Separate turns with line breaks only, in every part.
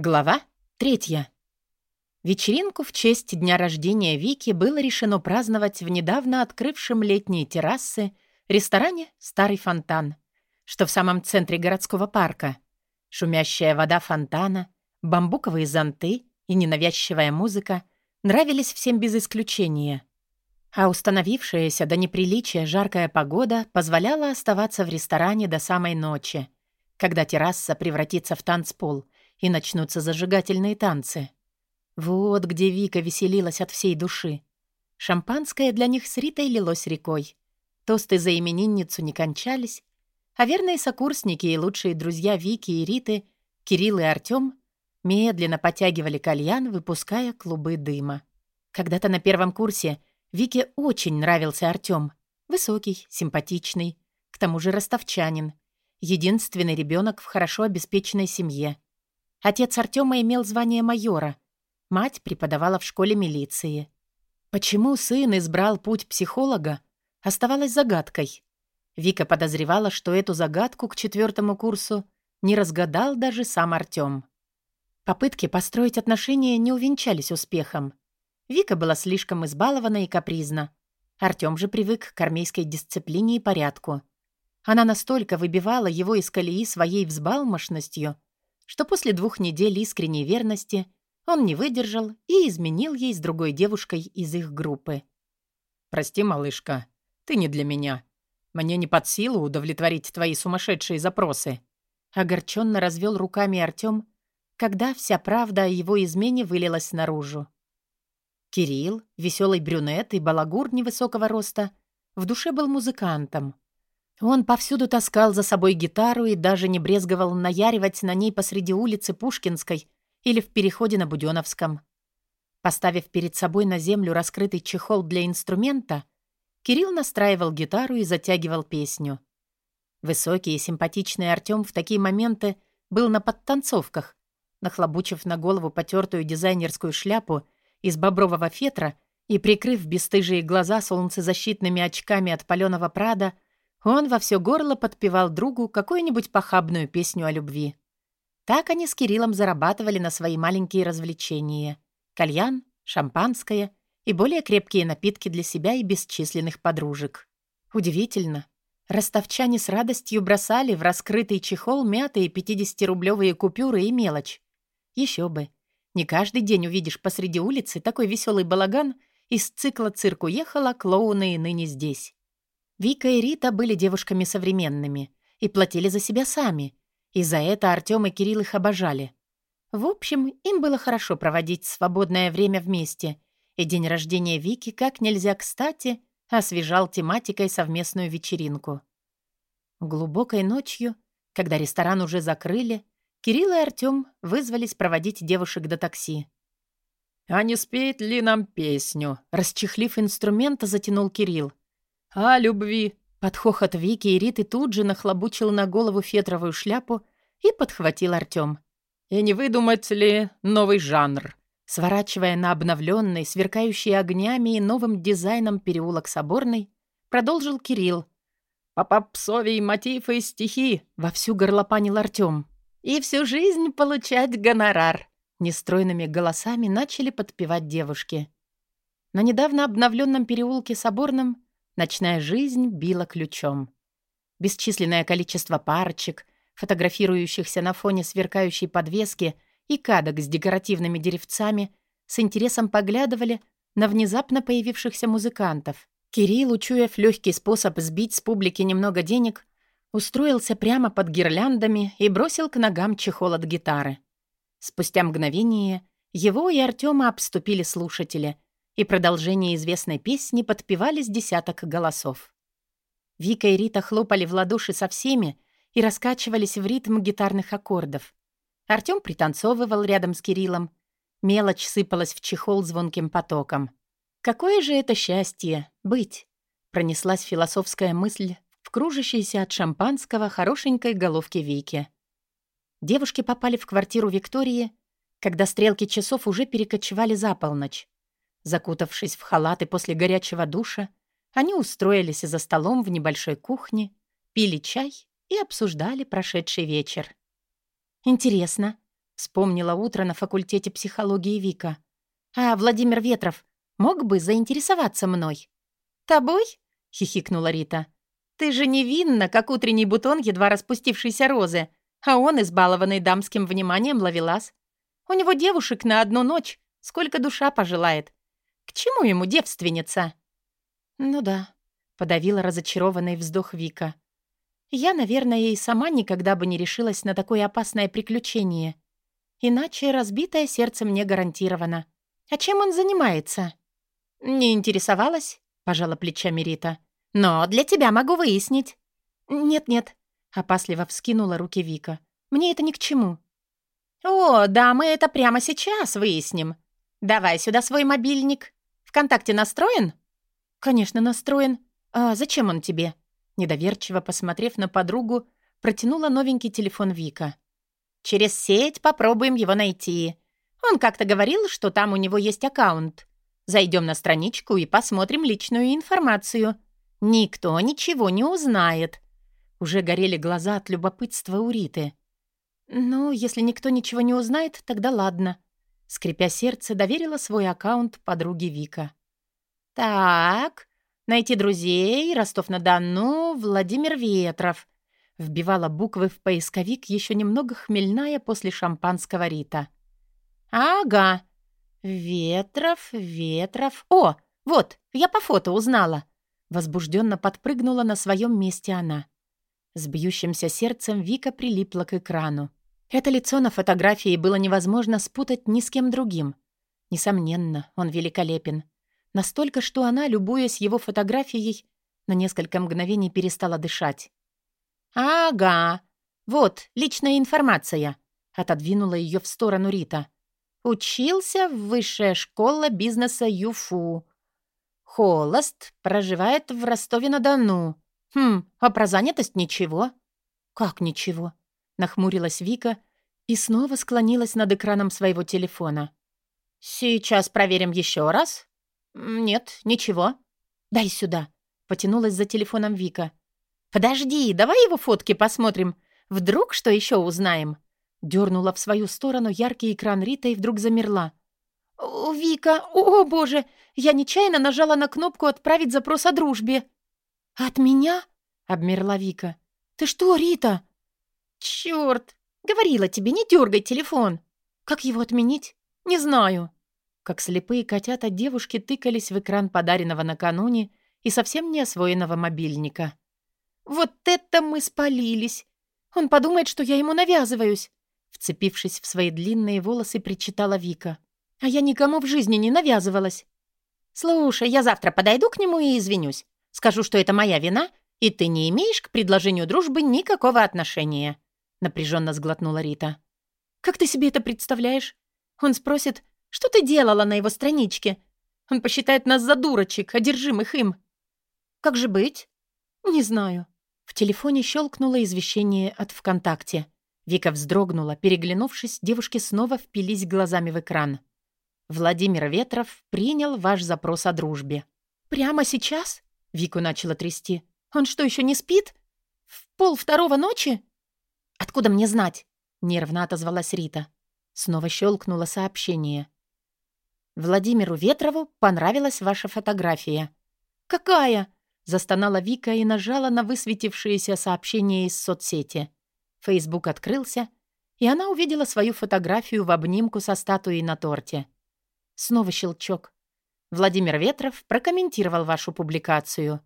Глава третья. Вечеринку в честь дня рождения Вики было решено праздновать в недавно открывшем летние террасы ресторане «Старый фонтан», что в самом центре городского парка. Шумящая вода фонтана, бамбуковые зонты и ненавязчивая музыка нравились всем без исключения. А установившаяся до неприличия жаркая погода позволяла оставаться в ресторане до самой ночи, когда терраса превратится в танцпол — и начнутся зажигательные танцы. Вот где Вика веселилась от всей души. Шампанское для них с Ритой лилось рекой. Тосты за именинницу не кончались, а верные сокурсники и лучшие друзья Вики и Риты, Кирилл и Артём, медленно потягивали кальян, выпуская клубы дыма. Когда-то на первом курсе Вике очень нравился Артём. Высокий, симпатичный, к тому же ростовчанин. Единственный ребенок в хорошо обеспеченной семье. Отец Артема имел звание майора. Мать преподавала в школе милиции. Почему сын избрал путь психолога, оставалось загадкой. Вика подозревала, что эту загадку к четвертому курсу не разгадал даже сам Артем. Попытки построить отношения не увенчались успехом. Вика была слишком избалована и капризна. Артем же привык к армейской дисциплине и порядку. Она настолько выбивала его из колеи своей взбалмошностью, что после двух недель искренней верности он не выдержал и изменил ей с другой девушкой из их группы.
«Прости, малышка, ты не для меня. Мне не под силу удовлетворить твои сумасшедшие запросы».
Огорченно развел руками Артем, когда вся правда о его измене вылилась наружу. Кирилл, веселый брюнет и балагур невысокого роста, в душе был музыкантом. Он повсюду таскал за собой гитару и даже не брезговал наяривать на ней посреди улицы Пушкинской или в переходе на Будённовском. Поставив перед собой на землю раскрытый чехол для инструмента, Кирилл настраивал гитару и затягивал песню. Высокий и симпатичный Артём в такие моменты был на подтанцовках, нахлобучив на голову потертую дизайнерскую шляпу из бобрового фетра и прикрыв бесстыжие глаза солнцезащитными очками от палёного прада — он во все горло подпевал другу какую-нибудь похабную песню о любви. Так они с Кириллом зарабатывали на свои маленькие развлечения. Кальян, шампанское и более крепкие напитки для себя и бесчисленных подружек. Удивительно. Ростовчане с радостью бросали в раскрытый чехол мятые 50-рублевые купюры и мелочь. Еще бы. Не каждый день увидишь посреди улицы такой веселый балаган из цикла «Цирк уехал, а клоуны и ныне здесь». Вика и Рита были девушками современными и платили за себя сами, и за это Артём и Кирилл их обожали. В общем, им было хорошо проводить свободное время вместе, и день рождения Вики как нельзя кстати освежал тематикой совместную вечеринку. Глубокой ночью, когда ресторан уже закрыли, Кирилл и Артём вызвались проводить девушек до такси.
«А не спеть ли нам песню?»
Расчехлив инструмент, затянул Кирилл.
«О любви!»
Под хохот Вики и Риты тут же нахлобучил на голову фетровую шляпу и подхватил Артём.
«И не выдумать ли новый жанр?»
Сворачивая на обновленный, сверкающий огнями и новым дизайном переулок Соборный, продолжил Кирилл.
«По попсовей мотив и стихи!»
— вовсю горлопанил Артём. «И всю жизнь получать гонорар!» Нестройными голосами начали подпевать девушки. На недавно обновленном переулке Соборном Ночная жизнь била ключом. Бесчисленное количество парочек, фотографирующихся на фоне сверкающей подвески и кадок с декоративными деревцами, с интересом поглядывали на внезапно появившихся музыкантов. Кирилл, учуяв легкий способ сбить с публики немного денег, устроился прямо под гирляндами и бросил к ногам чехол от гитары. Спустя мгновение его и Артема обступили слушатели — и продолжение известной песни подпевались десяток голосов. Вика и Рита хлопали в ладоши со всеми и раскачивались в ритм гитарных аккордов. Артём пританцовывал рядом с Кириллом. Мелочь сыпалась в чехол звонким потоком. «Какое же это счастье — быть!» — пронеслась философская мысль в кружащейся от шампанского хорошенькой головке Вики. Девушки попали в квартиру Виктории, когда стрелки часов уже перекочевали за полночь. Закутавшись в халаты после горячего душа, они устроились за столом в небольшой кухне, пили чай и обсуждали прошедший вечер. «Интересно, Вспомнила утро на факультете психологии Вика. «А Владимир Ветров мог бы заинтересоваться мной?» «Тобой?» — хихикнула Рита. «Ты же невинна, как утренний бутон едва распустившейся розы, а он, избалованный дамским вниманием, ловелас. У него девушек на одну ночь, сколько душа пожелает. Чему ему девственница?» «Ну да», — подавила разочарованный вздох Вика. «Я, наверное, и сама никогда бы не решилась на такое опасное приключение. Иначе разбитое сердце мне гарантировано. А чем он занимается?» «Не интересовалась?» — пожала плечами Рита. «Но для тебя могу выяснить». «Нет-нет», — опасливо вскинула руки Вика. «Мне это ни к чему». «О, да, мы это прямо сейчас выясним. Давай сюда свой мобильник. Вконтакте настроен?» «Конечно, настроен. А зачем он тебе?» Недоверчиво посмотрев на подругу, протянула новенький телефон Вика. «Через сеть попробуем его найти. Он как-то говорил, что там у него есть аккаунт. Зайдем на страничку и посмотрим личную информацию. Никто ничего не узнает». Уже горели глаза от любопытства у Риты. «Ну, если никто ничего не узнает, тогда ладно», — скрипя сердце, доверила свой аккаунт подруге Вика. «Так, найти друзей, Ростов-на-Дону, Владимир Ветров», — вбивала буквы в поисковик, еще немного хмельная после шампанского Рита. «Ага, Ветров, Ветров. О, вот, я по фото узнала». Возбужденно подпрыгнула на своем месте она. С бьющимся сердцем Вика прилипла к экрану. Это лицо на фотографии было невозможно спутать ни с кем другим. Несомненно, он великолепен. Настолько, что она, любуясь его фотографией, на несколько мгновений перестала дышать. «Ага, вот, личная информация», — отодвинула ее в сторону Рита. «Учился в высшая школа бизнеса ЮФУ. Холост, проживает в Ростове-на-Дону. Хм, а про занятость ничего». «Как ничего?» Нахмурилась Вика и снова склонилась над экраном своего телефона. «Сейчас проверим еще раз?» «Нет, ничего». «Дай сюда», — потянулась за телефоном Вика. «Подожди, давай его фотки посмотрим. Вдруг что еще узнаем?» Дернула в свою сторону яркий экран Рита и вдруг замерла. «О, Вика, о, боже, я нечаянно нажала на кнопку «Отправить запрос о дружбе». «От меня?» — обмерла Вика. «Ты что, Рита?» «Чёрт! Говорила тебе, не дергай телефон!» «Как его отменить?» «Не знаю». Как слепые котята девушки тыкались в экран подаренного накануне и совсем не освоенного мобильника. «Вот это мы спалились! Он подумает, что я ему навязываюсь!» Вцепившись в свои длинные волосы, причитала Вика. «А я никому в жизни не навязывалась!» «Слушай, я завтра подойду к нему и извинюсь. Скажу, что это моя вина, и ты не имеешь к предложению дружбы никакого отношения. — напряженно сглотнула Рита. «Как ты себе это представляешь? Он спросит, что ты делала на его страничке? Он посчитает нас за дурочек, одержимых им». «Как же быть?» «Не знаю». В телефоне щелкнуло извещение от ВКонтакте. Вика вздрогнула, переглянувшись, девушки снова впились глазами в экран. «Владимир Ветров принял ваш запрос о дружбе». «Прямо сейчас?» — Вику начала трясти. «Он что, еще не спит? В пол второго ночи?» «Откуда мне знать?» — нервно отозвалась Рита. Снова щелкнуло сообщение. «Владимиру Ветрову понравилась ваша фотография». «Какая?» — застонала Вика и нажала на высветившееся сообщение из соцсети. Фейсбук открылся, и она увидела свою фотографию в обнимку со статуей на торте. Снова щелчок. Владимир Ветров прокомментировал вашу публикацию.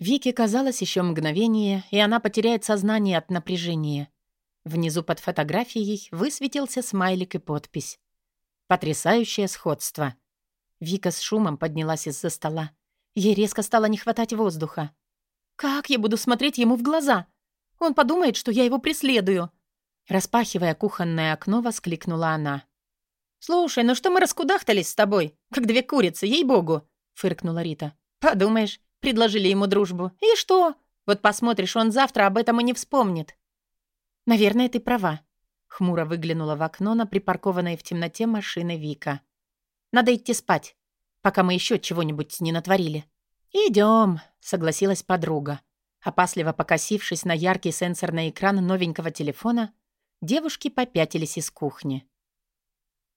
Вике казалось еще мгновение, и она потеряет сознание от напряжения. Внизу под фотографией высветился смайлик и подпись. Потрясающее сходство. Вика с шумом поднялась из-за стола. Ей резко стало не хватать воздуха. «Как я буду смотреть ему в глаза? Он подумает, что я его преследую!» Распахивая кухонное окно, воскликнула она. «Слушай, ну что мы раскудахтались с тобой, как две курицы, ей-богу!» — фыркнула Рита. «Подумаешь, предложили ему дружбу. И что? Вот посмотришь, он завтра об этом и не вспомнит. «Наверное, ты права», — хмуро выглянула в окно на припаркованной в темноте машины Вика. «Надо идти спать, пока мы еще чего-нибудь не натворили». «Идем», — согласилась подруга. Опасливо покосившись на яркий сенсорный экран новенького телефона, девушки попятились из кухни.